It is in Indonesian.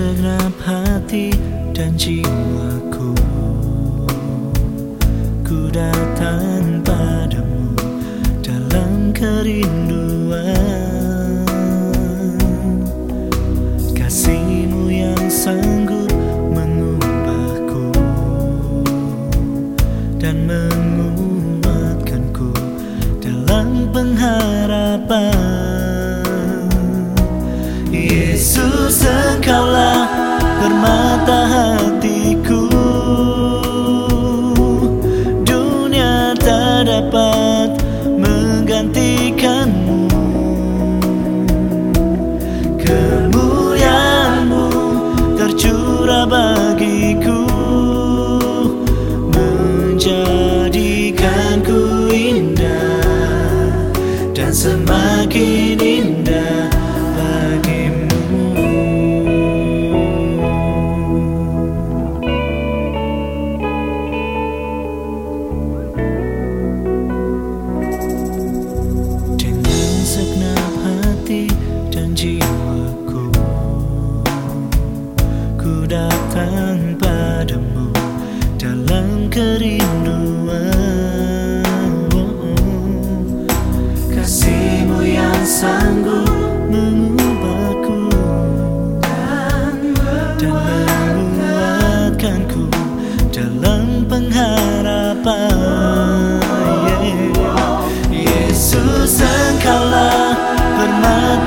segenap hati dan jiwaku. Ku datang padamu dalam kerinduan. Kasihmu yang sanggup mengubahku Dan menguatkanku dalam pengharapan bagiku Menjadikanku indah dan semakin indah kerinduan oh, oh. Kasihmu yang sanggup mengubahku Dan, dan menguatkanku dalam pengharapan yeah. Yesus engkaulah pernah